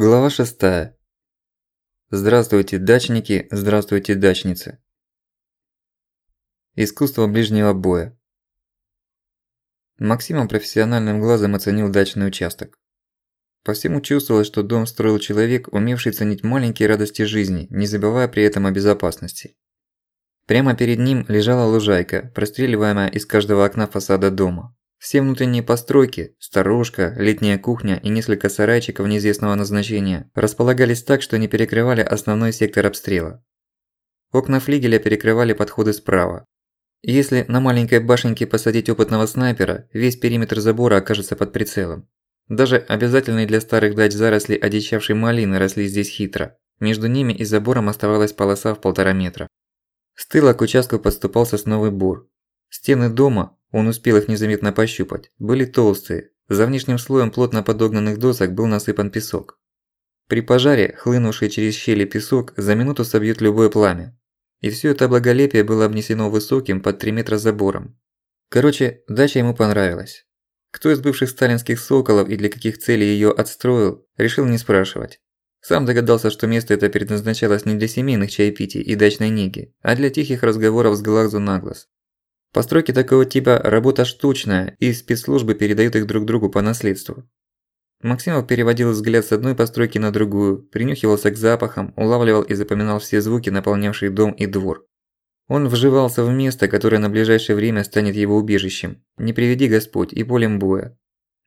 Глава 6. Здравствуйте, дачники, здравствуйте, дачницы. Искусство ближнего боя. Максимом профессиональным глазом оценил дачный участок. По всему чувствовалось, что дом строил человек, умевший ценить маленькие радости жизни, не забывая при этом о безопасности. Прямо перед ним лежала лужайка, простреливаемая из каждого окна фасада дома. Все внутренние постройки, сторожка, летняя кухня и несколько сарайчиков неизвестного назначения располагались так, что не перекрывали основной сектор обстрела. Окна флигеля перекрывали подходы справа. Если на маленькой башенке посадить опытного снайпера, весь периметр забора окажется под прицелом. Даже обязательные для старых дач заросли одичавшей малины росли здесь хитро. Между ними и забором оставалась полоса в полтора метра. С тыла к участку подступал сосновый бур. Стены дома, он успел их незаметно пощупать, были толстые, за внешним слоем плотно подогнанных досок был насыпан песок. При пожаре, хлынувший через щели песок, за минуту собьет любое пламя. И всё это благолепие было обнесено высоким под 3 метра забором. Короче, дача ему понравилась. Кто из бывших сталинских соколов и для каких целей её отстроил, решил не спрашивать. Сам догадался, что место это предназначалось не для семейных чаепитий и дачной неги, а для тихих разговоров с глазу на глаз. Постройки такого типа – работа штучная, и спецслужбы передают их друг другу по наследству. Максимов переводил взгляд с одной постройки на другую, принюхивался к запахам, улавливал и запоминал все звуки, наполнявшие дом и двор. Он вживался в место, которое на ближайшее время станет его убежищем, не приведи Господь, и полем боя.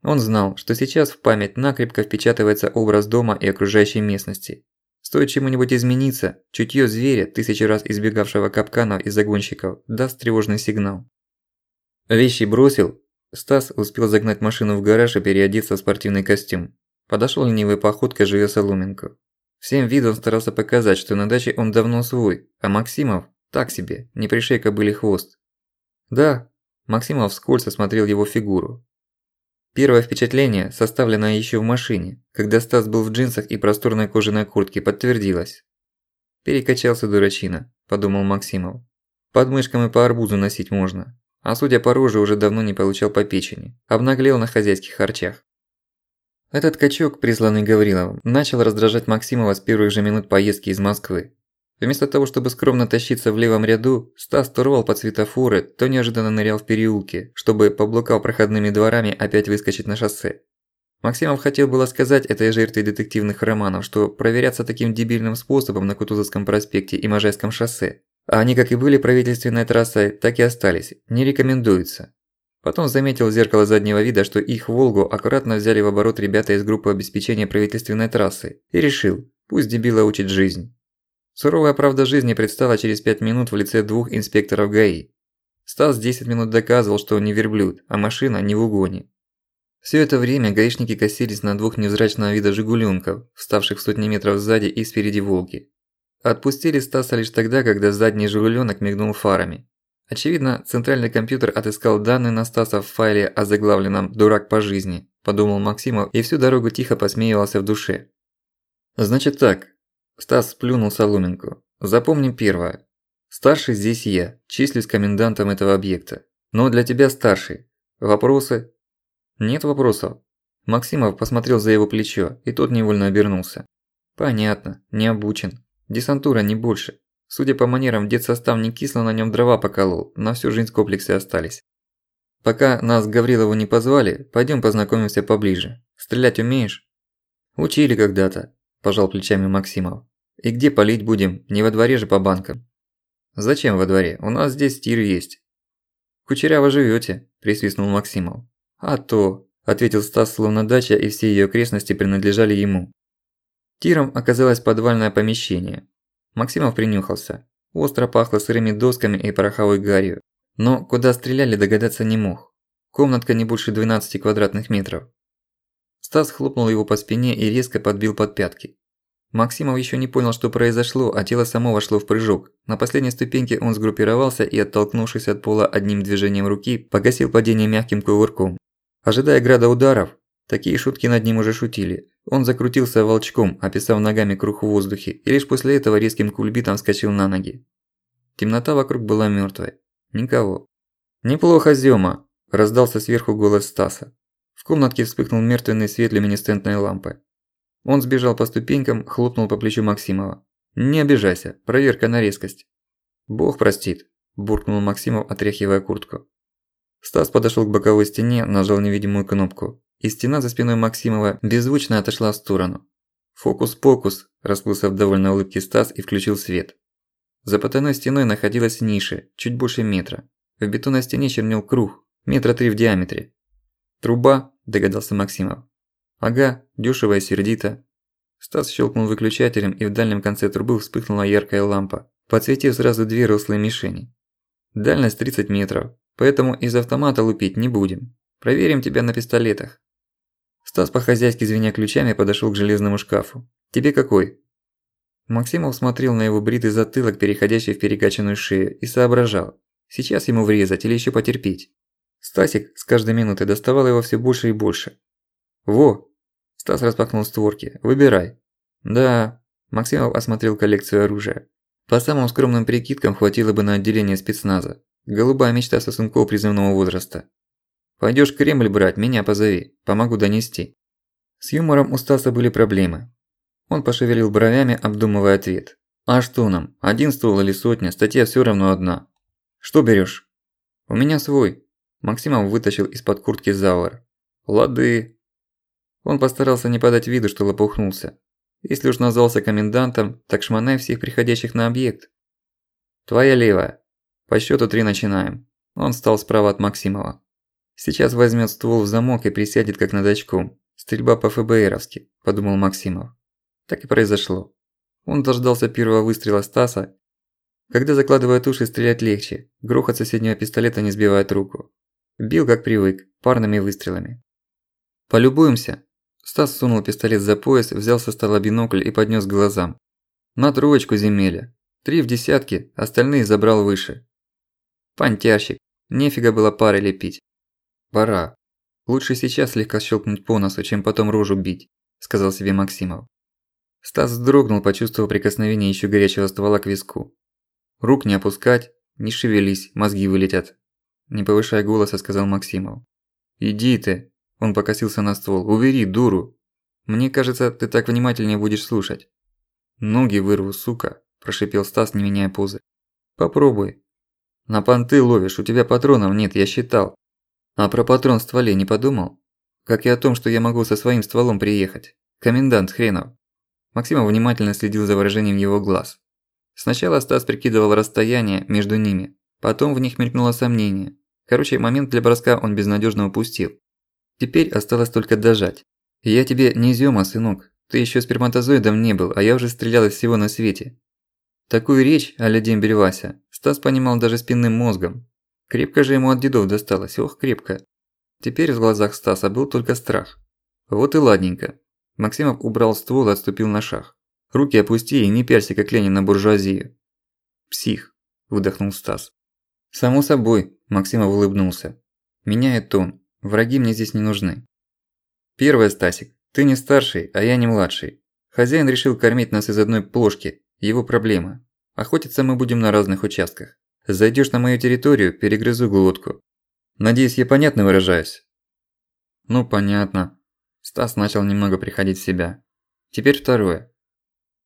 Он знал, что сейчас в память накрепко впечатывается образ дома и окружающей местности. Стоит чему-нибудь измениться, чутьё зверя, тысячи раз избегавшего капканов и загонщиков, даст тревожный сигнал. Вещи бросил. Стас успел загнать машину в гараж и переодеться в спортивный костюм. Подошёл ленивой походкой живя Соломенко. Всем видом старался показать, что на даче он давно свой, а Максимов – так себе, не пришей кобыли хвост. Да, Максимов вскользь осмотрел его фигуру. Первое впечатление, составленное еще в машине, когда Стас был в джинсах и просторной кожаной куртке, подтвердилось. «Перекачался дурачина», – подумал Максимов. «Под мышками по арбузу носить можно». А судя по роже, уже давно не получал по печени. Обнаглел на хозяйских харчах. Этот качок, присланный Гавриловым, начал раздражать Максимова с первых же минут поездки из Москвы. Вместо того, чтобы скромно тащиться в левом ряду, Стас то рвал под светофоры, то неожиданно нырял в переулки, чтобы, поблукав проходными дворами, опять выскочить на шоссе. Максимов хотел было сказать этой жертве детективных романов, что проверяться таким дебильным способом на Кутузовском проспекте и Можайском шоссе, а они как и были правительственной трассой, так и остались, не рекомендуется. Потом заметил в зеркало заднего вида, что их «Волгу» аккуратно взяли в оборот ребята из группы обеспечения правительственной трассы, и решил, пусть дебила учит жизнь. Суровая правда жизни предстала через пять минут в лице двух инспекторов ГАИ. Стас 10 минут доказывал, что он не верблюд, а машина не в угоне. Все это время гаишники косились на двух невзрачного вида «Жигуленков», вставших в сотни метров сзади и спереди «Волги». Отпустили Стаса лишь тогда, когда задний «Жигуленок» мигнул фарами. Очевидно, центральный компьютер отыскал данные на Стаса в файле о заглавленном «Дурак по жизни», подумал Максимов и всю дорогу тихо посмеивался в душе. «Значит так, Стас сплюнул соломинку. Запомни первое. Старший здесь я, числюсь комендантом этого объекта. Но для тебя старший. Вопросы? Нет вопросов. Максимов посмотрел за его плечо, и тот невольно обернулся. Понятно, не обучен. Десантура не больше. Судя по манерам, дед-состав не кисло на нем дрова поколол, на всю жизнь комплексы остались. Пока нас к Гаврилову не позвали, пойдем познакомимся поближе. Стрелять умеешь? Учили когда-то, пожал плечами Максимов. И где полить будем? Не во дворе же по банкам. Зачем во дворе? У нас здесь тир есть. Кучеряво живёте, присвистнул Максимов. А то, ответил Стас, словно дача и все её окрестности принадлежали ему. Тиром оказалось подвальное помещение. Максимов принюхался. Остро пахло сырыми досками и пороховой гарью. Но куда стреляли догадаться не мог. Комнатка не больше 12 квадратных метров. Стас хлопнул его по спине и резко подбил под пятки. Максимов еще не понял, что произошло, а тело само вошло в прыжок. На последней ступеньке он сгруппировался и, оттолкнувшись от пола одним движением руки, погасил падение мягким кувырком. Ожидая града ударов, такие шутки над ним уже шутили. Он закрутился волчком, описав ногами круг в воздухе, и лишь после этого резким кульбитом вскочил на ноги. Темнота вокруг была мёртвой. Никого. «Неплохо, Зёма!» – раздался сверху голос Стаса. В комнатке вспыхнул мертвенный свет люминесцентной лампы. Он сбежал по ступенькам, хлопнул по плечу Максимова. «Не обижайся, проверка на резкость». «Бог простит», – буркнул Максимов, отряхивая куртку. Стас подошёл к боковой стене, нажал невидимую кнопку, и стена за спиной Максимова беззвучно отошла в сторону. «Фокус-покус», – расплылся в довольной улыбке Стас и включил свет. За потайной стеной находилась ниша, чуть больше метра. В бетонной стене чернел круг, метра три в диаметре. «Труба», – догадался Максимов. «Ага, дёшево и сердито». Стас щелкнул выключателем, и в дальнем конце трубы вспыхнула яркая лампа, подсветив сразу две рослые мишени. Дальность 30 метров, поэтому из автомата лупить не будем. Проверим тебя на пистолетах. Стас по-хозяйски звеня ключами подошёл к железному шкафу. «Тебе какой?» Максимов смотрел на его бритый затылок, переходящий в перекачанную шею, и соображал, сейчас ему врезать или ещё потерпеть. Стасик с каждой минутой доставал его всё больше и больше. «Во!» Стас распахнул створки. «Выбирай». «Да». Максимов осмотрел коллекцию оружия. По самым скромным прикидкам хватило бы на отделение спецназа. Голубая мечта сосунков призывного возраста. Пойдёшь Кремль брать, меня позови. Помогу донести. С юмором у Стаса были проблемы. Он пошевелил бровями, обдумывая ответ. «А что нам? Один ствол или сотня, статья всё равно одна. Что берёшь?» «У меня свой». Максимов вытащил из-под куртки Зауэр. «Лады». Он постарался не подать виду, что лопухнулся. Если уж назвался комендантом, так шмонай всех приходящих на объект. «Твоя левая. По счёту три начинаем». Он встал справа от Максимова. Сейчас возьмёт ствол в замок и присядет как над очком. Стрельба по ФБРовски, подумал Максимов. Так и произошло. Он дождался первого выстрела Стаса. Когда закладывают уши, стрелять легче. Грохот соседнего пистолета не сбивает руку. Бил как привык, парными выстрелами. «Полюбуемся?» Стас сунул пистолет за пояс, взял со стола бинокль и поднёс к глазам. «На троечку земеля. Три в десятке, остальные забрал выше». «Понтящик. Нефига было пары лепить». «Пора. Лучше сейчас слегка щелкнуть по носу, чем потом рожу бить», – сказал себе Максимов. Стас вздрогнул, почувствовав прикосновение ещё горячего ствола к виску. «Рук не опускать, не шевелись, мозги вылетят», – не повышая голоса, сказал Максимов. «Иди ты», – он покосился на ствол, – «увери, дуру. Мне кажется, ты так внимательнее будешь слушать». «Ноги вырву, сука», – прошипел Стас, не меняя позы. «Попробуй». «На понты ловишь, у тебя патронов нет, я считал». «А про патрон в стволе не подумал? Как и о том, что я могу со своим стволом приехать. Комендант хренов». Максимов внимательно следил за выражением его глаз. Сначала Стас прикидывал расстояние между ними, потом в них мелькнуло сомнение. Короче, момент для броска он безнадёжно упустил. Теперь осталось только дожать. «Я тебе не изюма, сынок. Ты ещё сперматозоидом не был, а я уже стрелял из всего на свете». Такую речь, а-ля дембель Вася, Стас понимал даже спинным мозгом. Крепко же ему от дедов досталось, ох, крепко. Теперь в глазах Стаса был только страх. Вот и ладненько. Максимов убрал ствол и отступил на шаг. «Руки опусти и не пялься, как Ленин на буржуазию». «Псих», – выдохнул Стас. «Само собой», – Максимов улыбнулся. «Меняет тон. Враги мне здесь не нужны». «Первое, Стасик. Ты не старший, а я не младший. Хозяин решил кормить нас из одной плошки. Его проблема. Охотиться мы будем на разных участках. Зайдёшь на мою территорию, перегрызу глотку. Надеюсь, я понятно выражаюсь?» «Ну, понятно», Стас начал немного приходить в себя. Теперь второе.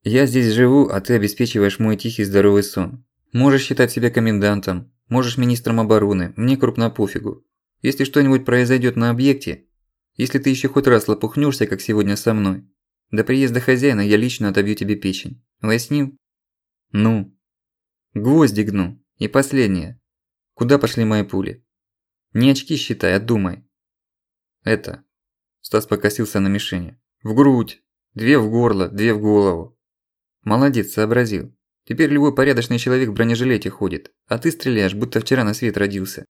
Я здесь живу, а ты обеспечиваешь мой тихий здоровый сон. Можешь считать себя комендантом, можешь министром обороны, мне крупно пофигу. Если что-нибудь произойдёт на объекте, если ты ещё хоть раз лопухнёшься, как сегодня со мной, до приезда хозяина я лично отобью тебе печень. Уяснил? Ну. Гвозди гну. И последнее. Куда пошли мои пули? Не очки считай, а думай. Это. Стас покосился на мишени. В грудь. Две в горло, две в голову. Молодец, сообразил. Теперь любой порядочный человек в бронежилете ходит, а ты стреляешь, будто вчера на свет родился.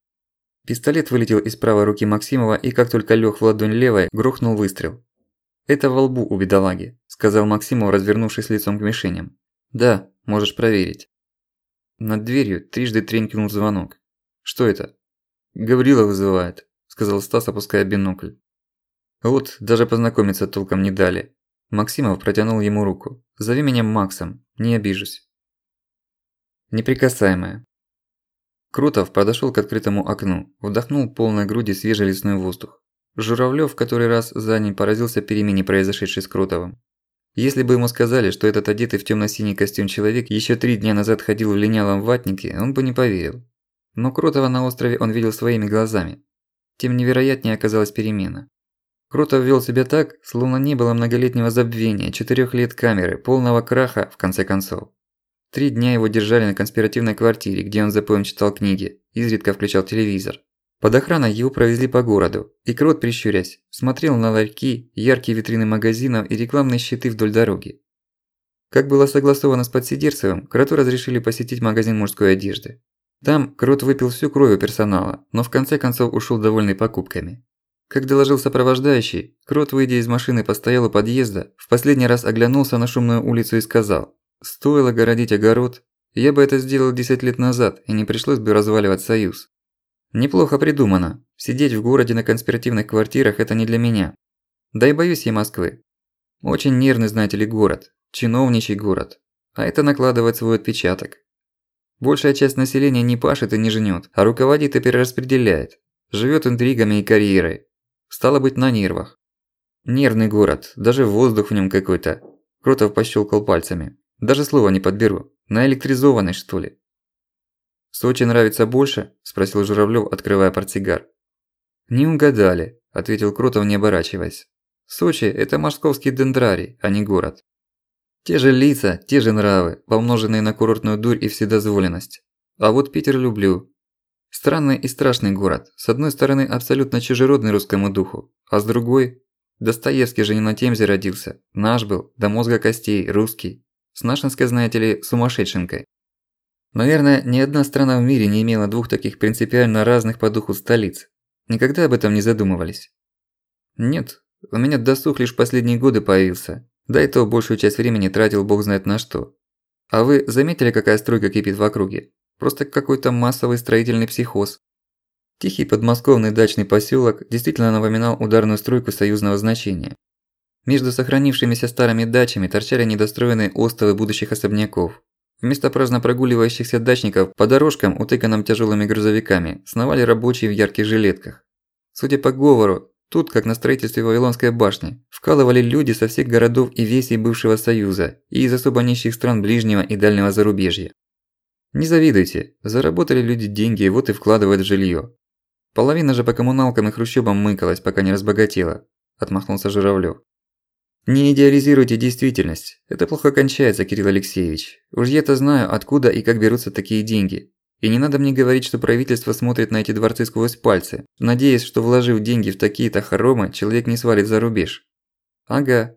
Пистолет вылетел из правой руки Максимова и как только лёг в ладонь левой, грохнул выстрел. «Это во лбу у бедолаги», – сказал Максимов, развернувшись лицом к мишеням. «Да, можешь проверить». Над дверью трижды тренькнул звонок. «Что это?» «Гаврила вызывает», – сказал Стас, опуская бинокль. Вот, даже познакомиться толком не дали. Максимов протянул ему руку. «Зови меня Максом, не обижусь». Неприкасаемая. Крутов подошёл к открытому окну, вдохнул полной груди свежий лесной воздух. Журавлёв в который раз за ним поразился перемене, произошедшей с Крутовым. Если бы ему сказали, что этот одетый в тёмно-синий костюм человек ещё три дня назад ходил в линялом ватнике, он бы не поверил. Но Кротова на острове он видел своими глазами. Тем невероятнее оказалась перемена. Кротов вел себя так, словно не было многолетнего забвения, четырёх лет камеры, полного краха, в конце концов. Три дня его держали на конспиративной квартире, где он за поем читал книги, изредка включал телевизор. Под охраной его провезли по городу, и Крот, прищурясь, смотрел на ларьки, яркие витрины магазинов и рекламные щиты вдоль дороги. Как было согласовано с подсидерцевым, Кроту разрешили посетить магазин мужской одежды. Там Крот выпил всю кровь у персонала, но в конце концов ушел довольный покупками. Как доложил сопровождающий, Крот, выйдя из машины, постоял у подъезда, в последний раз оглянулся на шумную улицу и сказал «Стоило городить огород, я бы это сделал 10 лет назад, и не пришлось бы разваливать союз. Неплохо придумано. Сидеть в городе на конспиративных квартирах – это не для меня. Да и боюсь я Москвы. Очень нервный, знаете ли, город. Чиновничий город. А это накладывает свой отпечаток. Большая часть населения не пашет и не жнёт, а руководит и перераспределяет. Живёт интригами и карьерой. Стало быть, на нервах. Нервный город, даже воздух в нём какой-то. Кротов пощёлкал пальцами. Даже слова не подберу. Наэлектризованный, что ли. «Сочи нравится больше?» – спросил Журавлёв, открывая портсигар. «Не угадали», – ответил Крутов, не оборачиваясь. «Сочи – это московский дендрарий, а не город. Те же лица, те же нравы, помноженные на курортную дурь и вседозволенность. А вот Питер люблю. Странный и страшный город. С одной стороны, абсолютно чужеродный русскому духу, а с другой – Достоевский же не на Темзе родился. Наш был, до мозга костей, русский. С нашинской, знаете ли, сумасшедшенкой. Наверное, ни одна страна в мире не имела двух таких принципиально разных по духу столиц. Никогда об этом не задумывались. Нет, у меня досуг лишь последние годы появился. Да и то большую часть времени тратил бог знает на что. А вы заметили, какая стройка кипит в округе? Просто какой-то массовый строительный психоз. Тихий подмосковный дачный поселок действительно напоминал ударную стройку союзного значения. Между сохранившимися старыми дачами торчали недостроенные остовы будущих особняков, Вместо праздно прогуливающихся дачников по дорожкам, утыканным тяжелыми грузовиками, сновали рабочие в ярких жилетках. Судя по говору, тут, как на строительстве Вавилонской башни, вкалывали люди со всех городов и весей бывшего Союза и из особо нищих стран ближнего и дальнего зарубежья. Не завидуйте, заработали люди деньги, вот и вкладывают в жилье. Половина же по коммуналкам и хрущобам мыкалась, пока не разбогатела, отмахнулся Журавлёв. Не идеализируйте действительность. Это плохо кончается, Кирилл Алексеевич. Уж я-то знаю, откуда и как берутся такие деньги. И не надо мне говорить, что правительство смотрит на эти дворцы сквозь пальцы, надеясь, что вложив деньги в такие-то хоромы, человек не свалит за рубеж. Ага.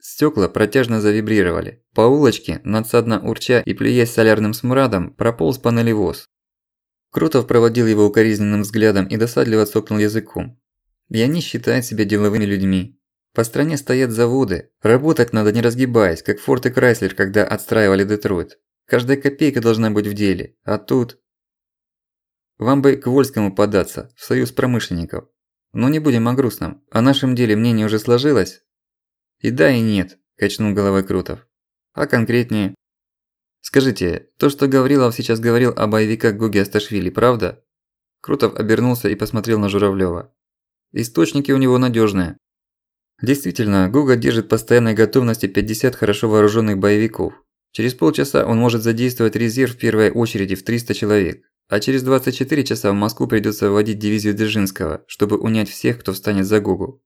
Стёкла протяжно завибрировали. По улочке, надсадно урча и плюясь солярным смрадом, прополз панелевоз. Крутов проводил его укоризненным взглядом и досадливо цокнул языком. И они считают себя деловыми людьми, по стране стоят заводы. Работать надо не разгибаясь, как Форд и Крайслер, когда отстраивали Детройт. Каждая копейка должна быть в деле. А тут... Вам бы к Вольскому податься, в союз промышленников. Но не будем о грустном. О нашем деле мнение уже сложилось? И да, и нет, качнул головой Крутов. А конкретнее? Скажите, то, что Гаврилов сейчас говорил о боевиках Гоги Асташвили, правда? Крутов обернулся и посмотрел на Журавлёва. Источники у него надёжные. Действительно, Гуга держит постоянной готовности 50 хорошо вооруженных боевиков. Через полчаса он может задействовать резерв в первой очереди в 300 человек. А через 24 часа в Москву придется вводить дивизию Дзержинского, чтобы унять всех, кто встанет за Гугу.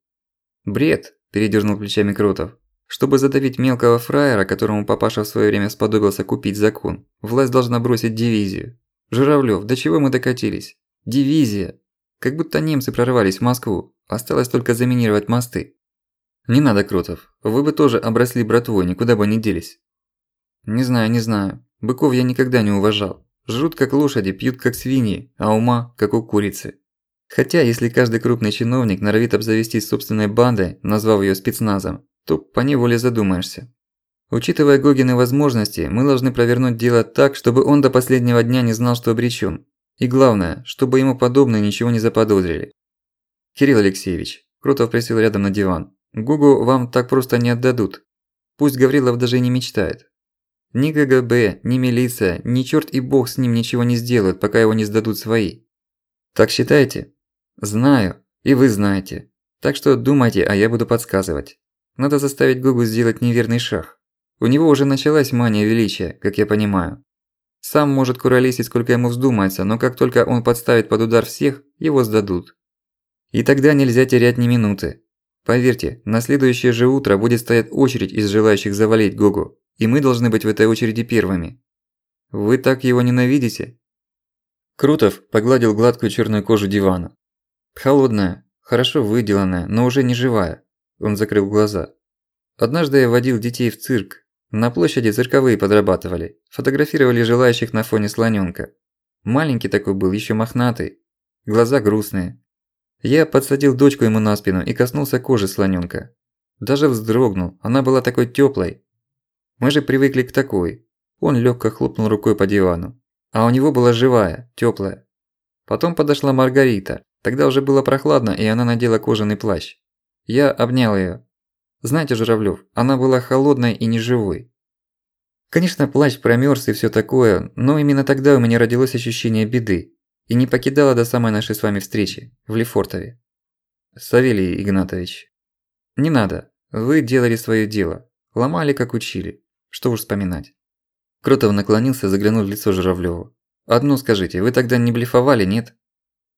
«Бред!» – передернул плечами Крутов. Чтобы задавить мелкого фраера, которому папаша в своё время сподобился купить закон, власть должна бросить дивизию. Журавлёв, до чего мы докатились? Дивизия! Как будто немцы прорвались в Москву, осталось только заминировать мосты. «Не надо, Крутов. Вы бы тоже обросли братвой, никуда бы не делись». «Не знаю, не знаю. Быков я никогда не уважал. Жрут как лошади, пьют как свиньи, а ума как у курицы. Хотя, если каждый крупный чиновник норовит обзавестись собственной бандой, назвав её спецназом, то поневоле задумаешься. Учитывая Гогины возможности, мы должны провернуть дело так, чтобы он до последнего дня не знал, что обречён. И главное, чтобы ему подобные ничего не заподозрили. Кирилл Алексеевич, Крутов присел рядом на диван. Гогу вам так просто не отдадут. Пусть Гаврилов даже не мечтает. Ни КГБ, ни милиция, ни чёрт и бог с ним ничего не сделают, пока его не сдадут свои. Так считаете? Знаю, и вы знаете. Так что думайте, а я буду подсказывать. Надо заставить Гогу сделать неверный шаг. У него уже началась мания величия, как я понимаю. Сам может куролесить сколько ему вздумается, но как только он подставит под удар всех, его сдадут. И тогда нельзя терять ни минуты. Поверьте, на следующее же утро будет стоять очередь из желающих завалить Гогу, и мы должны быть в этой очереди первыми. Вы так его ненавидите? Крутов погладил гладкую черную кожу дивана. Холодная, хорошо выделанная, но уже не живая. Он закрыл глаза. Однажды я водил детей в цирк. На площади цирковые подрабатывали. Фотографировали желающих на фоне слонёнка. Маленький такой был, ещё мохнатый. Глаза грустные. Я подсадил дочку ему на спину и коснулся кожи слонёнка. Даже вздрогнул, она была такой тёплой. Мы же привыкли к такой. Он лёгко хлопнул рукой по дивану. А у него была живая, тёплая. Потом подошла Маргарита. Тогда уже было прохладно, и она надела кожаный плащ. Я обнял её. Знаете, Журавлёв, она была холодной и неживой. Конечно, плащ промёрз и всё такое, но именно тогда у меня родилось ощущение беды. И не покидало до самой нашей с вами встречи, в Лефортове. Савелий Игнатович. Не надо. Вы делали своё дело. Ломали, как учили. Что уж вспоминать. Кротов наклонился, заглянул в лицо Журавлёву. «Одну скажите, вы тогда не блефовали, нет?»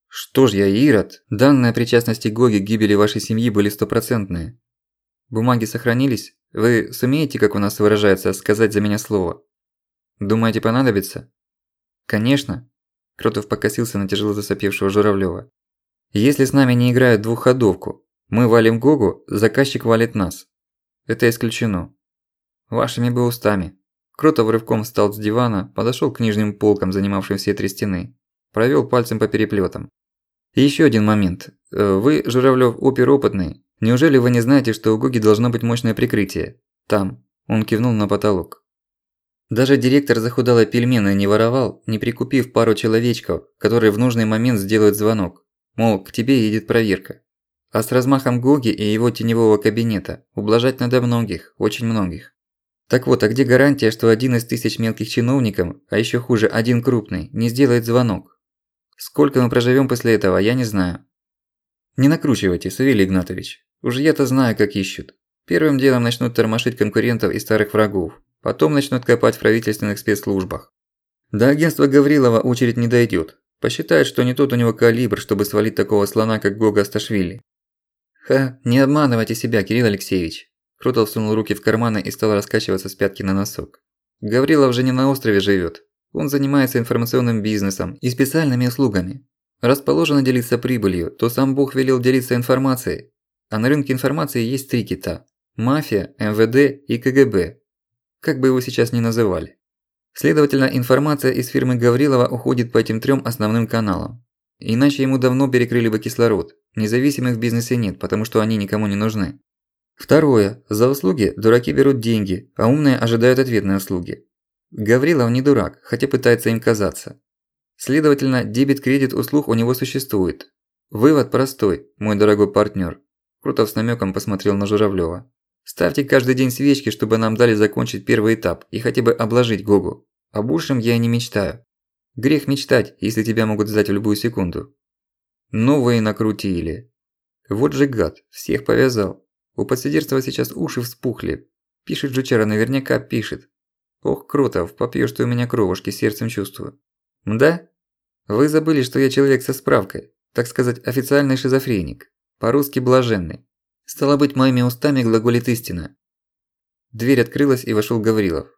«Что ж я, Ирод? Данные о причастности Гоги к гибели вашей семьи были стопроцентные. Бумаги сохранились? Вы сумеете, как у нас выражается, сказать за меня слово? Думаете, понадобится?» «Конечно». Кротов покосился на тяжело засопевшего Журавлёва. «Если с нами не играют двухходовку, мы валим Гогу, заказчик валит нас. Это исключено. Вашими бы устами». Кротов рывком встал с дивана, подошёл к нижним полкам, занимавшим все три стены. Провёл пальцем по переплётам. И ещё один момент. Э, вы, Журавлёв, опер опытный. Неужели вы не знаете, что у Гоги должно быть мощное прикрытие? Там. Он кивнул на потолок. Даже директор захудалой пельмены не воровал, не прикупив пару человечков, которые в нужный момент сделают звонок. Мол, к тебе едет проверка. А с размахом Гоги и его теневого кабинета ублажать надо многих, очень многих. Так вот, а где гарантия, что один из тысяч мелких чиновников, а ещё хуже, один крупный, не сделает звонок? Сколько мы проживём после этого, я не знаю. Не накручивайте, Савелий Игнатович. Уж я-то знаю, как ищут. Первым делом начнут тормошить конкурентов и старых врагов. Потом начнут копать в правительственных спецслужбах. До агентства Гаврилова очередь не дойдёт. Посчитают, что не тот у него калибр, чтобы свалить такого слона, как Гога Асташвили. Ха, не обманывайте себя, Кирилл Алексеевич. Крутов сунул руки в карманы и стал раскачиваться с пятки на носок. Гаврилов же не на острове живёт. Он занимается информационным бизнесом и специальными услугами. Расположено делиться прибылью, то сам Бог велел делиться информацией. А на рынке информации есть три кита – мафия, МВД и КГБ. Как бы его сейчас ни называли. Следовательно, информация из фирмы Гаврилова уходит по этим трём основным каналам. Иначе ему давно перекрыли бы кислород. Независимых в бизнесе нет, потому что они никому не нужны. Второе. За услуги дураки берут деньги, а умные ожидают ответной услуги. Гаврилов не дурак, хотя пытается им казаться. Следовательно, дебет-кредит услуг у него существует. Вывод простой, мой дорогой партнёр. Крутов с намёком посмотрел на Журавлёва. Ставьте каждый день свечки, чтобы нам дали закончить первый этап и хотя бы обложить Гогу. О большем я и не мечтаю. Грех мечтать, если тебя могут сдать в любую секунду. Вы и накрутили. Вот же гад, всех повязал. У подсидерства сейчас уши вспухли. Пишет жучара, наверняка пишет. Ох, круто, попьёшь ты у меня кровушки, сердцем чувствую. Да? Вы забыли, что я человек со справкой. Так сказать, официальный шизофреник. По-русски блаженный. Стало быть, моими устами глаголит истина. Дверь открылась и вошёл Гаврилов.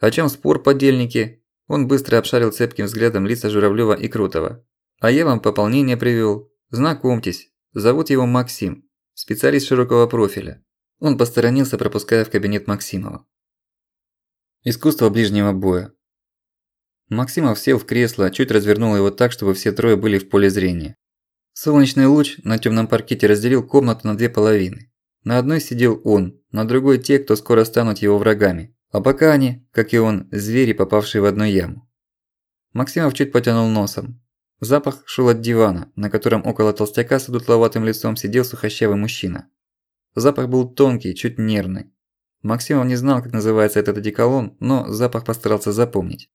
О чём спор, подельники? Он быстро обшарил цепким взглядом лица Журавлёва и Крутова. А я вам пополнение привёл. Знакомьтесь, зовут его Максим. Специалист широкого профиля. Он посторонился, пропуская в кабинет Максимова. Искусство ближнего боя. Максимов сел в кресло, чуть развернул его так, чтобы все трое были в поле зрения. Солнечный луч на тёмном паркете разделил комнату на две половины. На одной сидел он, на другой те, кто скоро станут его врагами. А пока они, как и он, звери, попавшие в одну яму. Максимов чуть потянул носом. Запах шел от дивана, на котором около толстяка с дутловатым лицом сидел сухощавый мужчина. Запах был тонкий, чуть нервный. Максимов не знал, как называется этот одеколон, но запах постарался запомнить.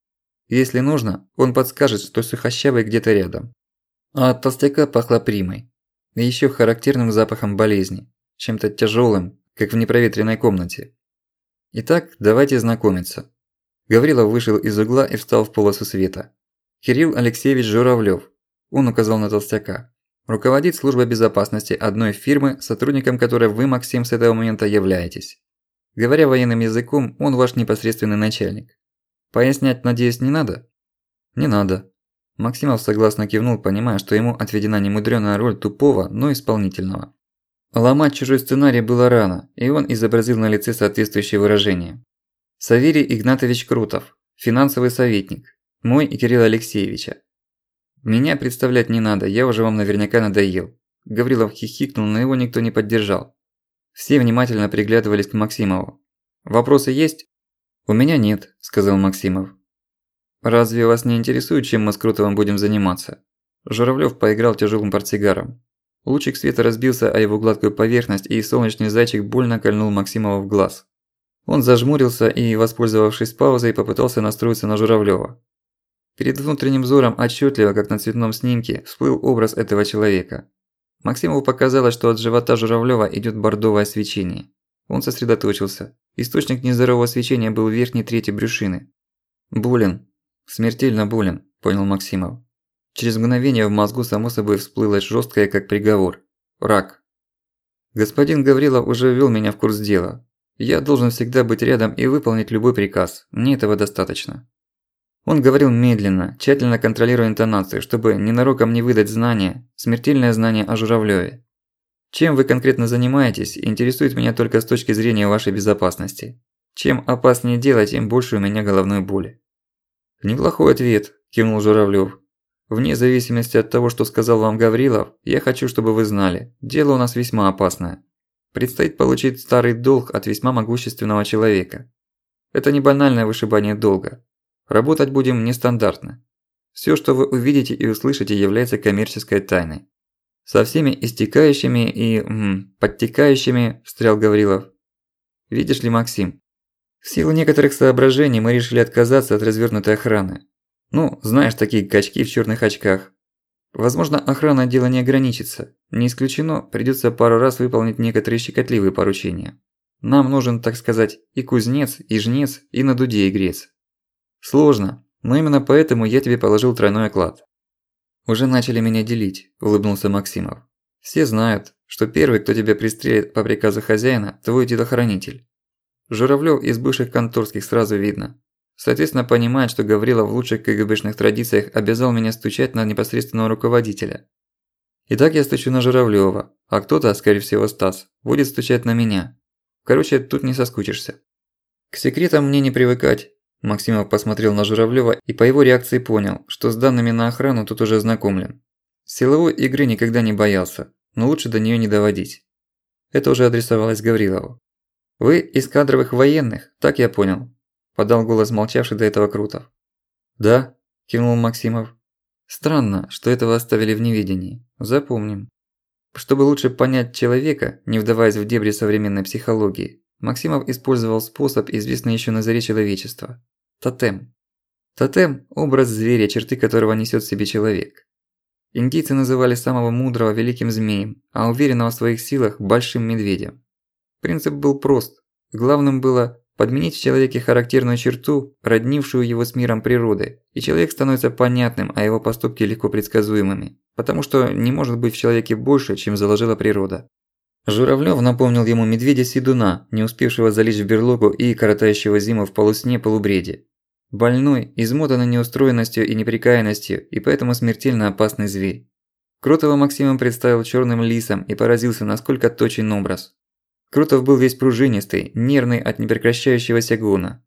Если нужно, он подскажет, что сухощавый где-то рядом. А от толстяка пахло примой. И ещё характерным запахом болезни. Чем-то тяжёлым, как в непроветренной комнате. Итак, давайте знакомиться. Гаврилов вышел из угла и встал в полосу света. Кирилл Алексеевич Журавлёв. Он указал на толстяка. Руководит службой безопасности одной фирмы, сотрудником которой вы, Максим, с этого момента являетесь. Говоря военным языком, он ваш непосредственный начальник. Пояснять, надеюсь, не надо? Не надо. Максимов согласно кивнул, понимая, что ему отведена немудрёная роль тупого, но исполнительного. Ломать чужой сценарий было рано, и он изобразил на лице соответствующее выражение. Саверий Игнатович Крутов, финансовый советник, мой и Кирилла Алексеевича. Меня представлять не надо, я уже вам наверняка надоел. Гаврилов хихикнул, но его никто не поддержал. Все внимательно приглядывались к Максимову. Вопросы есть? У меня нет, сказал Максимов. Разве вас не интересует, чем мы с Крутовым будем заниматься? Журавлёв поиграл тяжелым портсигаром. Лучик света разбился о его гладкую поверхность, и солнечный зайчик больно кольнул Максимова в глаз. Он зажмурился и, воспользовавшись паузой, попытался настроиться на Журавлёва. Перед внутренним взором отчетливо, как на цветном снимке, всплыл образ этого человека. Максимову показалось, что от живота Журавлёва идёт бордовое свечение. Он сосредоточился. Источник нездорового свечения был в верхней трети брюшины. «Болен. Смертельно болен», – понял Максимов. Через мгновение в мозгу само собой всплыло жёсткое, как приговор. «Рак». Господин Гаврилов уже ввёл меня в курс дела. Я должен всегда быть рядом и выполнить любой приказ. Мне этого достаточно. Он говорил медленно, тщательно контролируя интонацию, чтобы ненароком не выдать знания, смертельное знание о Журавлёве. Чем вы конкретно занимаетесь, интересует меня только с точки зрения вашей безопасности. Чем опаснее дело, тем больше у меня головной боли. Неплохой ответ, кивнул Журавлёв. Вне зависимости от того, что сказал вам Гаврилов, я хочу, чтобы вы знали, дело у нас весьма опасное. Предстоит получить старый долг от весьма могущественного человека. Это не банальное вышибание долга. Работать будем нестандартно. Всё, что вы увидите и услышите, является коммерческой тайной. Со всеми истекающими и м, подтекающими, встрял Гаврилов. Видишь ли, Максим, в силу некоторых соображений мы решили отказаться от развернутой охраны. Ну, знаешь, такие качки в чёрных очках. Возможно, охрана дело не ограничится. Не исключено, придётся пару раз выполнить некоторые щекотливые поручения. Нам нужен, так сказать, и кузнец, и жнец, и на дуде игрец. Сложно, но именно поэтому я тебе положил тройной оклад. Уже начали меня делить, улыбнулся Максимов. Все знают, что первый, кто тебя пристрелит по приказу хозяина, твой телохранитель. Журавлёв из бывших конторских сразу видно. Соответственно, понимает, что Гаврилов в лучших КГБшных традициях обязал меня стучать на непосредственного руководителя. Итак, я стучу на Журавлёва, а кто-то, скорее всего Стас, будет стучать на меня. Короче, тут не соскучишься. К секретам мне не привыкать. Максимов посмотрел на Журавлёва и по его реакции понял, что с данными на охрану тут уже знакомлен. Силовой игры никогда не боялся, но лучше до неё не доводить. Это уже адресовалось Гаврилову. «Вы из кадровых военных, так я понял подал голос молчавший до этого Крутов. «Да», – кивнул Максимов. «Странно, что этого оставили в неведении. Запомним». Чтобы лучше понять человека, не вдаваясь в дебри современной психологии, Максимов использовал способ, известный еще на заре человечества – тотем. Тотем – образ зверя, черты которого несет в себе человек. Индийцы называли самого мудрого великим змеем, а уверенного в своих силах – большим медведем. Принцип был прост. Главным было подменить в человеке характерную черту, роднившую его с миром природы, и человек становится понятным, а его поступки легко предсказуемыми, потому что не может быть в человеке больше, чем заложила природа. Журавлёв напомнил ему медведя-седуна, не успевшего залечь в берлогу и коротающего зиму в полусне-полубреде. Больной, измотанный неустроенностью и неприкаянностью, и поэтому смертельно опасный зверь. Кротова Максимом представил чёрным лисом и поразился, насколько точен образ. Крутов был весь пружинистый, нервный от непрекращающегося гуна.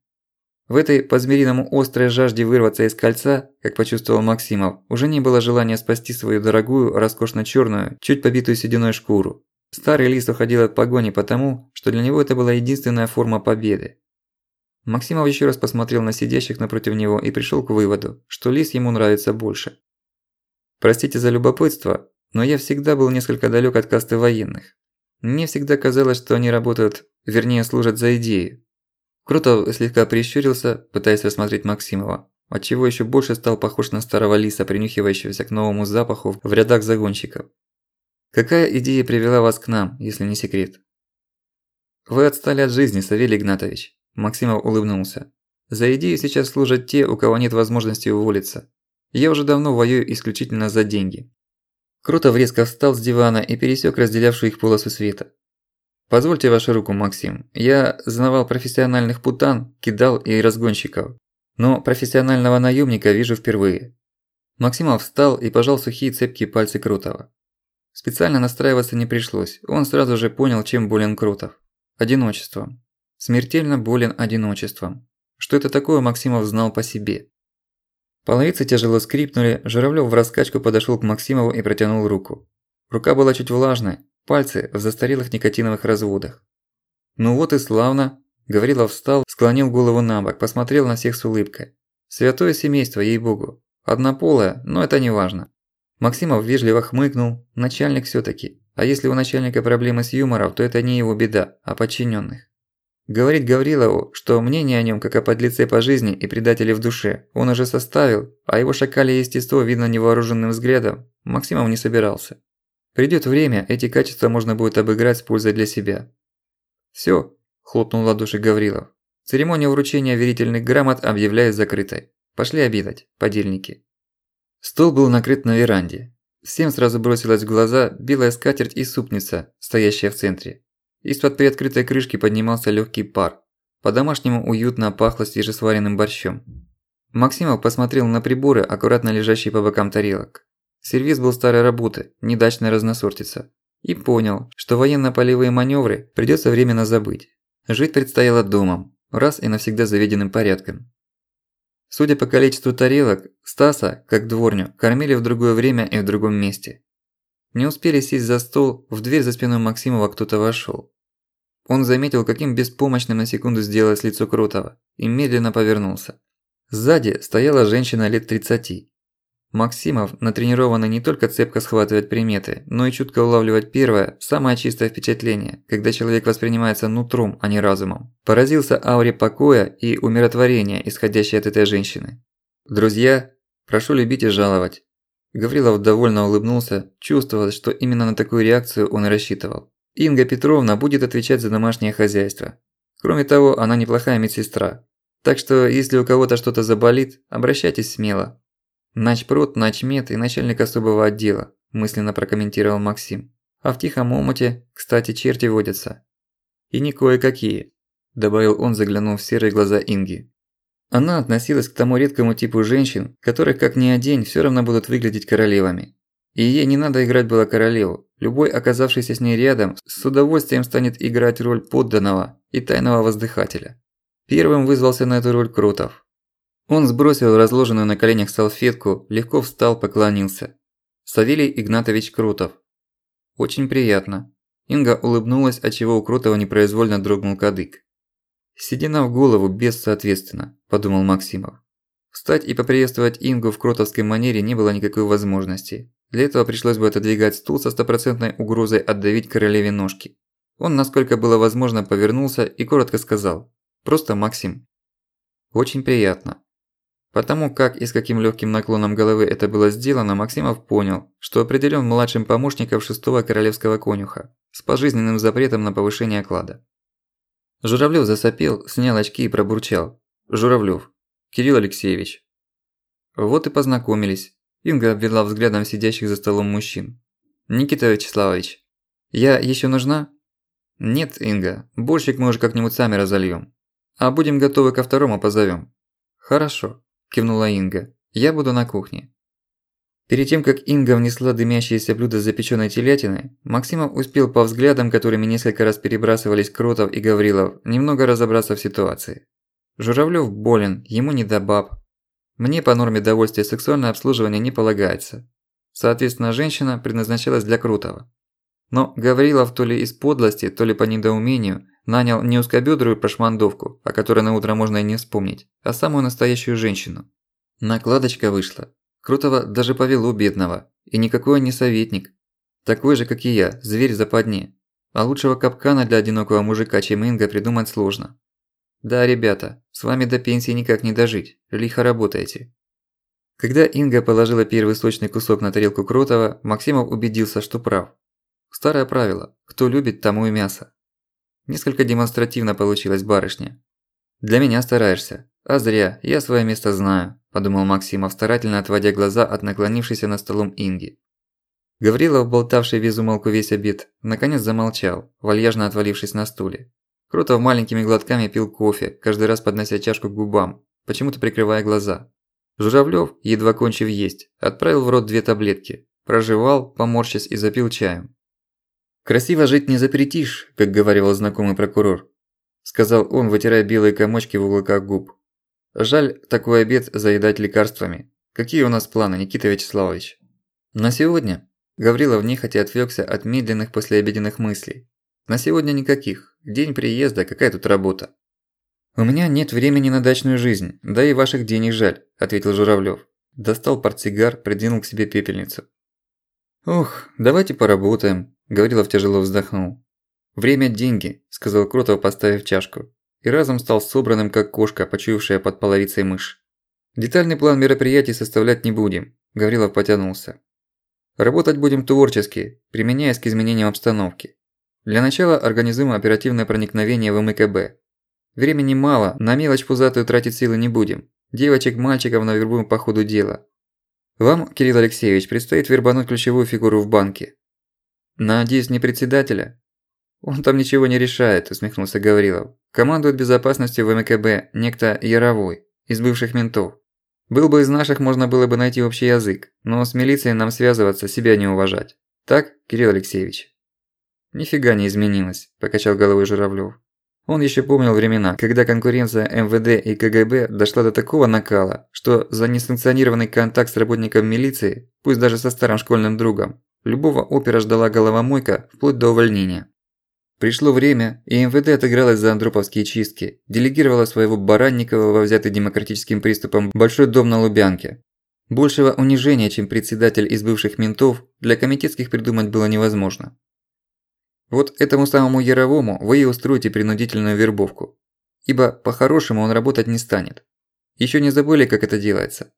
В этой по-змериному острой жажде вырваться из кольца, как почувствовал Максимов, уже не было желания спасти свою дорогую, роскошно чёрную, чуть побитую сединой шкуру. Старый лис уходил от погони потому, что для него это была единственная форма победы. Максимов ещё раз посмотрел на сидящих напротив него и пришёл к выводу, что лис ему нравится больше. Простите за любопытство, но я всегда был несколько далёк от касты военных. Мне всегда казалось, что они работают, вернее, служат за идею. Крутов слегка прищурился, пытаясь рассмотреть Максимова, отчего ещё больше стал похож на старого лиса, принюхивающегося к новому запаху в рядах загонщиков. Какая идея привела вас к нам, если не секрет? Вы отстали от жизни, Савелий Игнатович. Максимов улыбнулся. За идею сейчас служат те, у кого нет возможности уволиться. Я уже давно воюю исключительно за деньги. Крутов резко встал с дивана и пересек разделявшую их полосу света. «Позвольте вашу руку, Максим. Я знавал профессиональных путан, кидал и разгонщиков. Но профессионального наемника вижу впервые». Максимов встал и пожал сухие цепкие пальцы Крутова. Специально настраиваться не пришлось, он сразу же понял, чем болен Крутов. Одиночеством. Смертельно болен одиночеством. Что это такое, Максимов знал по себе. Половицы тяжело скрипнули, Журавлёв в раскачку подошёл к Максимову и протянул руку. Рука была чуть влажной, пальцы в застарелых никотиновых разводах. «Ну вот и славно», – Гаврилов встал, склонил голову на бок, посмотрел на всех с улыбкой. «Святое семейство, ей-богу. Однополое, но это не важно». Максимов вежливо хмыкнул, начальник всё-таки. А если у начальника проблемы с юмором, то это не его беда, а подчинённых. Говорит Гаврилову, что мнение о нем как о подлеце по жизни и предателе в душе он уже составил, а его шакале естество видно невооруженным взглядом, Максимов не собирался. Придёт время, эти качества можно будет обыграть с пользой для себя. «Всё», – хлопнул ладоши Гаврилов. «Церемония вручения верительных грамот объявляю закрытой. Пошли обедать, подельники». Стол был накрыт на веранде. Всем сразу бросилась в глаза белая скатерть и супница, стоящая в центре. Из-под приоткрытой крышки поднимался легкий пар. По-домашнему уютно пахло свежесваренным борщом. Максимов посмотрел на приборы, аккуратно лежащие по бокам тарелок. Сервис был старой работы, недачная разносортица. И понял, что военно-полевые маневры придется временно забыть. Жить предстояло домом, раз и навсегда заведенным порядком. Судя по количеству тарелок, Стаса, как дворню, кормили в другое время и в другом месте. Не успели сесть за стол, в дверь за спиной Максимова кто-то вошёл. Он заметил, каким беспомощным на секунду сделалось лицо Крутого, и медленно повернулся. Сзади стояла женщина лет 30. Максимов, натренированный не только цепко схватывать приметы, но и чутко улавливать первое, самое чистое впечатление, когда человек воспринимается нутром, а не разумом, поразился ауре покоя и умиротворения, исходящей от этой женщины. «Друзья, прошу любить и жаловать». Гаврилов довольно улыбнулся, чувствовалось, что именно на такую реакцию он и рассчитывал. Инга Петровна будет отвечать за домашнее хозяйство. Кроме того, она неплохая медсестра. Так что, если у кого-то что-то заболит, обращайтесь смело. Начпрод, начмед и начальник особого отдела, мысленно прокомментировал Максим. А в тихом омуте, кстати, черти водятся. И не кое-какие, добавил он, заглянув в серые глаза Инги. Она относилась к тому редкому типу женщин, которых как ни одень всё равно будут выглядеть королевами. И ей не надо играть было королеву. Любой, оказавшийся с ней рядом, с удовольствием станет играть роль подданного и тайного воздыхателя. Первым вызвался на эту роль Крутов. Он сбросил разложенную на коленях салфетку, легко встал, поклонился. Савелий Игнатович Крутов. Очень приятно. Инга улыбнулась, отчего у Крутова непроизвольно дрогнул кадык. «Седина в голову, без соответственно», – подумал Максимов. Встать и поприветствовать Ингу в кротовской манере не было никакой возможности. Для этого пришлось бы отодвигать стул со стопроцентной угрозой отдавить королеве ножки. Он, насколько было возможно, повернулся и коротко сказал «Просто Максим». «Очень приятно». Потому как и с каким легким наклоном головы это было сделано, Максимов понял, что определен младшим помощником шестого королевского конюха с пожизненным запретом на повышение оклада. Журавлёв засопел, снял очки и пробурчал. «Журавлёв, Кирилл Алексеевич». Вот и познакомились. Инга обвела взглядом сидящих за столом мужчин. «Никита Вячеславович, я еще нужна?» «Нет, Инга, борщик мы уже как-нибудь сами разольем. А будем готовы ко второму позовем». «Хорошо», – кивнула Инга. «Я буду на кухне». Перед тем, как Инга внесла дымящееся блюдо с запечённой телятиной, Максимов успел по взглядам, которыми несколько раз перебрасывались Кротов и Гаврилов, немного разобраться в ситуации. Журавлёв болен, ему не до баб, мне по норме довольствия сексуальное обслуживание не полагается. Соответственно, женщина предназначалась для Крутого. Но Гаврилов то ли из подлости, то ли по недоумению нанял не узкобёдрую прошмандовку, о которой на утро можно и не вспомнить, а самую настоящую женщину. Накладочка вышла. Крутого даже повело бедного. И никакой он не советник. Такой же, как и я, зверь западни. А лучшего капкана для одинокого мужика, чем Инга, придумать сложно. Да, ребята, с вами до пенсии никак не дожить, лихо работаете. Когда Инга положила первый сочный кусок на тарелку Кротова, Максимов убедился, что прав. Старое правило – кто любит, тому и мясо. Несколько демонстративно получилось, барышня. Для меня стараешься. А зря, я свое место знаю, подумал Максимов, старательно отводя глаза от наклонившейся на столом Инги. Гаврилов, болтавший без умолку весь обед, наконец замолчал, вальяжно отвалившись на стуле. Крутов маленькими глотками пил кофе, каждый раз поднося чашку к губам, почему-то прикрывая глаза. Журавлёв, едва кончив есть, отправил в рот две таблетки, прожевал, поморщась и запил чаем. «Красиво жить не запретишь», как говорил знакомый прокурор, сказал он, вытирая белые комочки в уголках губ. Жаль такой обед заедать лекарствами. Какие у нас планы, Никита Вячеславович? На сегодня? Гаврилов нехотя отвлёкся от медленных послеобеденных мыслей. На сегодня никаких. День приезда, какая тут работа? У меня нет времени на дачную жизнь, да и ваших денег жаль, ответил Журавлёв. Достал портсигар, придвинул к себе пепельницу. Ох, давайте поработаем, Гаврилов тяжело вздохнул. «Время – деньги», – сказал Кротов, поставив чашку. И разом стал собранным, как кошка, почуявшая под половицей мышь. «Детальный план мероприятий составлять не будем», – Гаврилов потянулся. «Работать будем творчески, применяясь к изменениям обстановки. Для начала организуем оперативное проникновение в МКБ. Времени мало, на мелочь пузатую тратить силы не будем. Девочек, мальчиков навербуем по ходу дела. Вам, Кирилл Алексеевич, предстоит вербануть ключевую фигуру в банке. Надеюсь, не председателя? Он там ничего не решает, усмехнулся Гаврилов. Командует безопасностью в МКБ некто Яровой, из бывших ментов. Был бы из наших, можно было бы найти общий язык, но с милицией нам связываться, себя не уважать. Так, Кирилл Алексеевич? Нифига не изменилось, покачал головой Журавлёв. Он ещё помнил времена, когда конкуренция МВД и КГБ дошла до такого накала, что за несанкционированный контакт с работником милиции, пусть даже со старым школьным другом, Любого опера ждала головомойка вплоть до увольнения. Пришло время, и МВД отыгралась за андроповские чистки, делегировала своего Баранникова во взятый демократическим приступом большой дом на Лубянке. Большего унижения, чем председатель из бывших ментов, для комитетских придумать было невозможно. Вот этому самому Яровому вы и устроите принудительную вербовку. Ибо по-хорошему он работать не станет. Ещё не забыли, как это делается.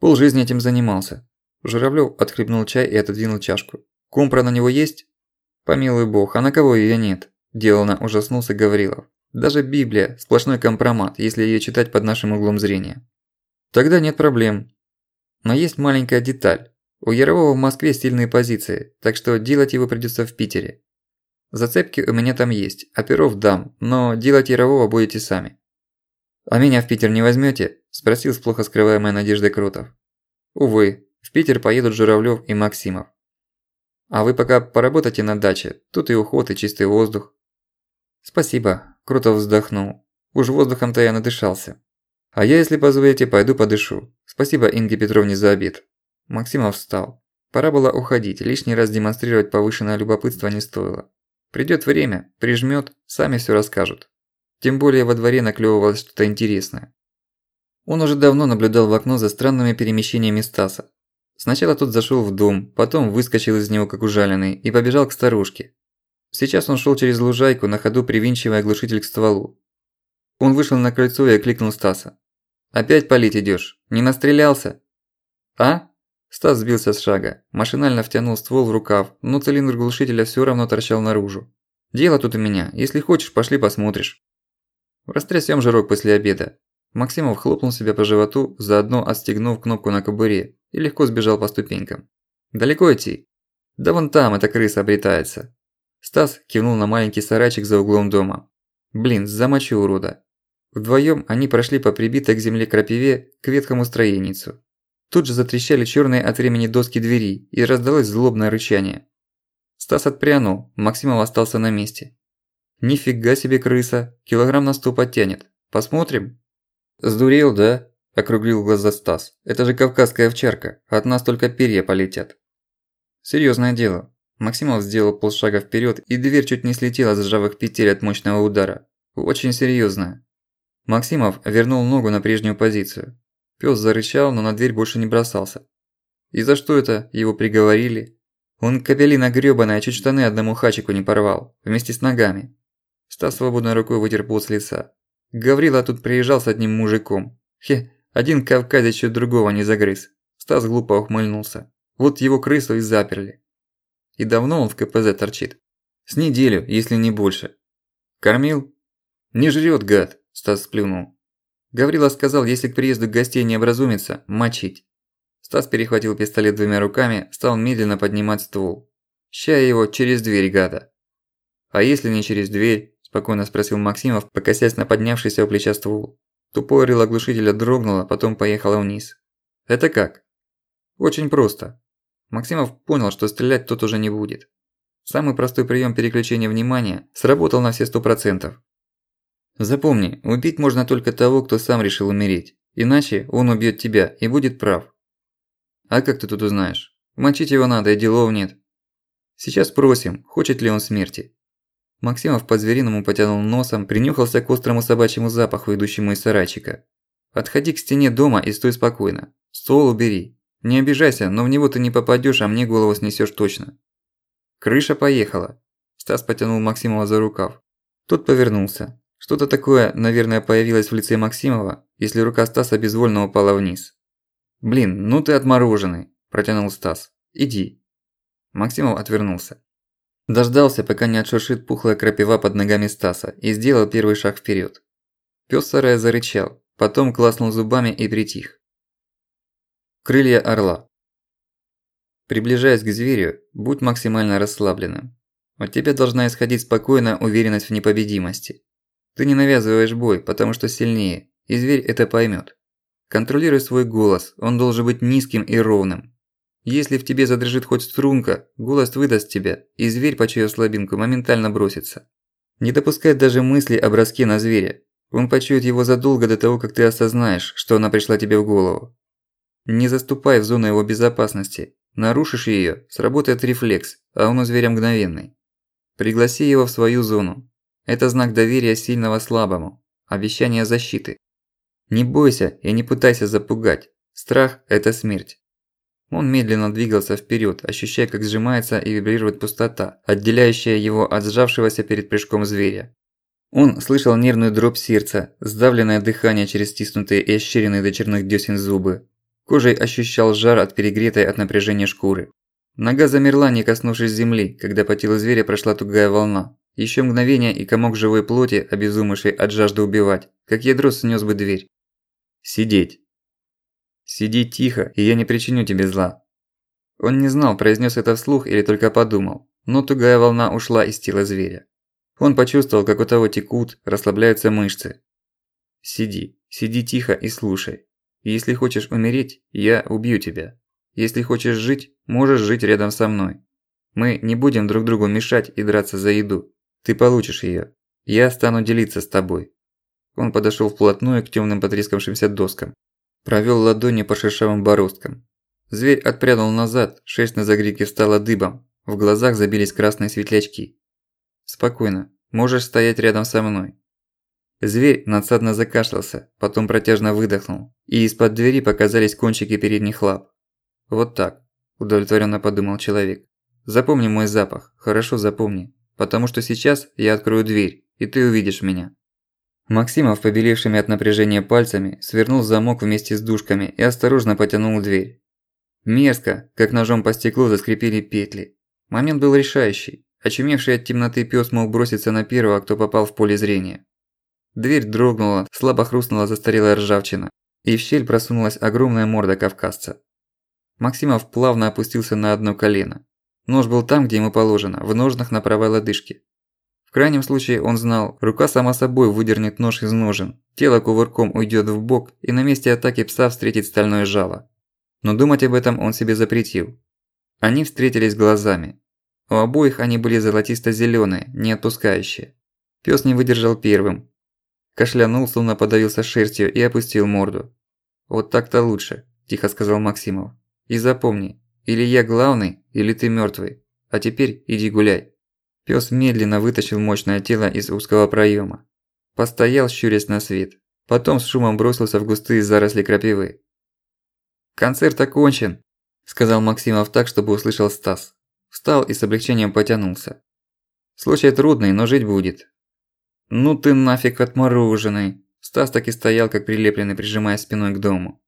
Пол жизни этим занимался. Журавлёв отхлебнул чай и отодвинул чашку. «Компра на него есть?» «Помилуй бог, а на кого её нет?» – деланно ужаснулся Гаврилов. «Даже Библия – сплошной компромат, если её читать под нашим углом зрения». «Тогда нет проблем. Но есть маленькая деталь. У Ярового в Москве сильные позиции, так что делать его придётся в Питере. Зацепки у меня там есть, а перов дам, но делать Ярового будете сами». «А меня в Питер не возьмёте?» – спросил с плохо скрываемой надеждой Крутов. «Увы, в Питер поедут Журавлёв и Максимов. А вы пока поработайте на даче, тут и уход, и чистый воздух. Спасибо, круто вздохнул. Уж воздухом-то я надышался. А я, если позволите, пойду подышу. Спасибо Инге Петровне за обед. Максимов встал. Пора было уходить, лишний раз демонстрировать повышенное любопытство не стоило. Придёт время, прижмёт, сами всё расскажут. Тем более во дворе наклёвывалось что-то интересное. Он уже давно наблюдал в окно за странными перемещениями Стаса, Сначала тот зашёл в дом, потом выскочил из него как ужаленный и побежал к старушке. Сейчас он шёл через лужайку, на ходу привинчивая глушитель к стволу. Он вышел на крыльцо и окликнул Стаса. «Опять палить идёшь? Не настрелялся?» «А?» Стас сбился с шага, машинально втянул ствол в рукав, но цилиндр глушителя всё равно торчал наружу. «Дело тут у меня. Если хочешь, пошли посмотришь». Растрясём жирок после обеда. Максимов хлопнул себя по животу, заодно отстегнув кнопку на кобуре, и легко сбежал по ступенькам. «Далеко идти?» «Да вон там эта крыса обретается». Стас кивнул на маленький сарайчик за углом дома. «Блин, замочу урода». Вдвоём они прошли по прибитой к земле крапиве к ветхому строеницу. Тут же затрещали чёрные от времени доски двери и раздалось злобное рычание. Стас отпрянул, Максимов остался на месте. «Нифига себе крыса, килограмм на сто подтянет. Посмотрим?» «Сдурел, да?» – округлил глаза Стас. «Это же кавказская овчарка, от нас только перья полетят». «Серьёзное дело». Максимов сделал полшага вперёд, и дверь чуть не слетела с ржавых петель от мощного удара. «Очень серьёзно». Максимов вернул ногу на прежнюю позицию. Пёс зарычал, но на дверь больше не бросался. И за что это его приговорили? Он капелина грёбаная, чуть штаны одному хачику не порвал, вместе с ногами. Стас свободной рукой вытер пот с лица. Гаврила тут приезжал с одним мужиком. Хе, один кавказец чуть другого не загрыз. Стас глупо ухмыльнулся. Вот его крысу и заперли. И давно он в КПЗ торчит? С неделю, если не больше. Кормил? Не жрёт, гад, Стас сплюнул. Гаврила сказал, если к приезду гостей не образумится, мочить. Стас перехватил пистолет двумя руками, стал медленно поднимать ствол. Ща его через дверь, гада. А если не через дверь? Спокойно спросил Максимов, покосясь на поднявшийся у плеча ствол. Тупое рыло глушителя дрогнуло, потом поехало вниз. Это как? Очень просто. Максимов понял, что стрелять тот уже не будет. Самый простой прием переключения внимания сработал на все сто процентов. Запомни, убить можно только того, кто сам решил умереть. Иначе он убьет тебя и будет прав. А как ты тут узнаешь? Мочить его надо, и делов нет. Сейчас спросим, хочет ли он смерти. Максимов по-звериному потянул носом, принюхался к острому собачьему запаху, идущему из сарайчика. Отходи к стене дома и стой спокойно. Стол убери. Не обижайся, но в него ты не попадёшь, а мне голову снесёшь точно. Крыша поехала. Стас потянул Максимова за рукав. Тот повернулся. Что-то такое, наверное, появилось в лице Максимова, если рука Стаса безвольно упала вниз. «Блин, ну ты отмороженный», – протянул Стас. «Иди». Максимов отвернулся. Дождался, пока не отшуршит пухлая крапива под ногами Стаса, и сделал первый шаг вперед. Пёс сарая зарычал, потом класнул зубами и притих. Крылья орла. Приближаясь к зверю, будь максимально расслабленным. От тебя должна исходить спокойная уверенность в непобедимости. Ты не навязываешь бой, потому что сильнее, и зверь это поймёт. Контролируй свой голос, он должен быть низким и ровным. Если в тебе задрожит хоть струнка, голос выдаст тебя, и зверь, почуяв слабинку, моментально бросится. Не допускай даже мысли о броске на зверя. Он почует его задолго до того, как ты осознаешь, что она пришла тебе в голову. Не заступай в зону его безопасности. Нарушишь её, сработает рефлекс, а он у зверя мгновенный. Пригласи его в свою зону. Это знак доверия сильного слабому, обещание защиты. Не бойся и не пытайся запугать. Страх – это смерть. Он медленно двигался вперед, ощущая, как сжимается и вибрирует пустота, отделяющая его от сжавшегося перед прыжком зверя. Он слышал нервную дробь сердца, сдавленное дыхание через стиснутые и ощеренные до черных дёсен зубы, Кожей ощущал жар от перегретой от напряжения шкуры. Нога замерла, не коснувшись земли, когда по телу зверя прошла тугая волна. Еще мгновение и комок живой плоти, обезумевший от жажды убивать, как ядро снес бы дверь. Сидеть. Сиди тихо, и я не причиню тебе зла. Он не знал, произнес это вслух или только подумал, но тугая волна ушла из тела зверя. Он почувствовал, как у того текут, расслабляются мышцы. Сиди, сиди тихо и слушай. Если хочешь умереть, я убью тебя. Если хочешь жить, можешь жить рядом со мной. Мы не будем друг другу мешать и драться за еду. Ты получишь её. Я стану делиться с тобой. Он подошёл вплотную к тёмным потрескавшимся доскам. Провёл ладонью по шершавым бороздкам. Зверь отпрянул назад, шерсть на загривке стала дыбом, в глазах забились красные светлячки. «Спокойно, можешь стоять рядом со мной. Зверь надсадно закашлялся, потом протяжно выдохнул, и из-под двери показались кончики передних лап. «Вот так», – удовлетворенно подумал человек. «Запомни мой запах, хорошо запомни, потому что сейчас я открою дверь, и ты увидишь меня». Максимов, побелевшими от напряжения пальцами, свернул замок вместе с дужками и осторожно потянул дверь. Мерзко, как ножом по стеклу заскрипели петли. Момент был решающий. Очумевший от темноты пёс мог броситься на первого, кто попал в поле зрения. Дверь дрогнула, слабо хрустнула застарелая ржавчина, и в щель просунулась огромная морда кавказца. Максимов плавно опустился на одно колено. Нож был там, где ему положено, в ножнах на правой лодыжке. В крайнем случае, он знал, рука сама собой выдернет нож из ножен, тело кувырком уйдет в бок и на месте атаки пса встретит стальное жало. Но думать об этом он себе запретил. Они встретились глазами. У обоих они были золотисто зеленые не отпускающие. Пёс не выдержал первым, Кашлянул, словно подавился шерстью и опустил морду. «Вот так-то лучше», – тихо сказал Максимов. «И запомни, или я главный, или ты мёртвый. А теперь иди гуляй». Пёс медленно вытащил мощное тело из узкого проёма. Постоял, щурясь на свет. Потом с шумом бросился в густые заросли крапивы. «Концерт окончен», – сказал Максимов так, чтобы услышал Стас. Встал и с облегчением потянулся. «Случай трудный, но жить будет. «Ну ты нафиг отмороженный!» Стас так и стоял, как прилепленный, прижимая спиной к дому.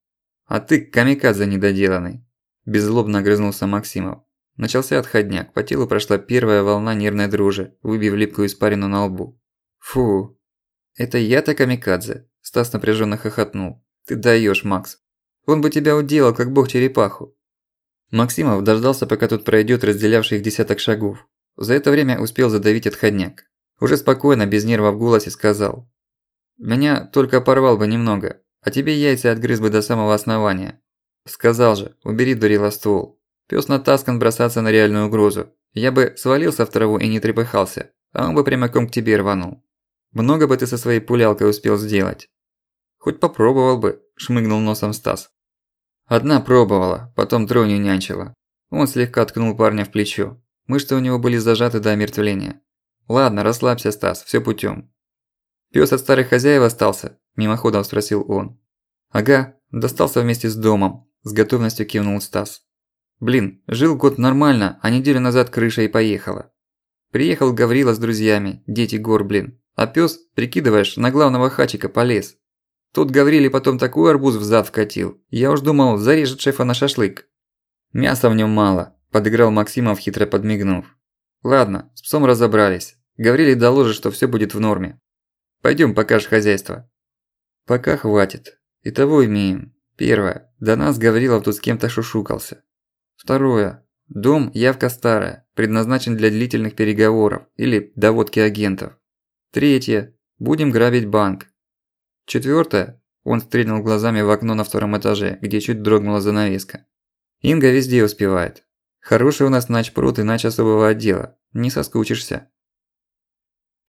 «А ты камикадзе недоделанный!» Беззлобно огрызнулся Максимов. Начался отходняк, по телу прошла первая волна нервной дрожи, выбив липкую испарину на лбу. Фу. Это я-то камикадзе? Стас напряженно хохотнул. Ты даешь, Макс. Он бы тебя уделал, как бог черепаху. Максимов дождался, пока тут пройдет разделявший их десяток шагов. За это время успел задавить отходняк. Уже спокойно, без нерва в голосе сказал. «Меня только порвал бы немного, а тебе яйца отгрыз бы до самого основания. Сказал же, убери дурила ствол. Пёс натаскан бросаться на реальную угрозу. Я бы свалился в траву и не трепыхался, а он бы прямиком к тебе рванул. Много бы ты со своей пулялкой успел сделать. Хоть попробовал бы, шмыгнул носом Стас. Одна пробовала, потом троню нянчила. Он слегка ткнул парня в плечо. Мышцы у него были зажаты до омертвления. Ладно, расслабься, Стас, всё путём. Пёс от старых хозяев остался? Мимоходом спросил он. Ага, достался вместе с домом, с готовностью кивнул Стас. Блин, жил год нормально, а неделю назад крыша и поехала. Приехал Гаврила с друзьями, дети гор, блин. А пёс, прикидываешь, на главного хачика полез. Тут Гавриле потом такой арбуз в зад вкатил. Я уж думал, зарежет шефа на шашлык. Мяса в нем мало, подыграл Максимов, хитро подмигнув. Ладно, с псом разобрались. Гавриле доложит, что все будет в норме. Пойдем, покажешь хозяйство. Пока хватит. Итого имеем. Первое. До нас Гаврилов тут с кем-то шушукался. Второе. Дом – явка старая, предназначен для длительных переговоров или доводки агентов. Третье. Будем грабить банк. Четвёртое. Он стрельнул глазами в окно на втором этаже, где чуть дрогнула занавеска. Инга везде успевает. Хороший у нас начпрут и нач особого отдела. Не соскучишься.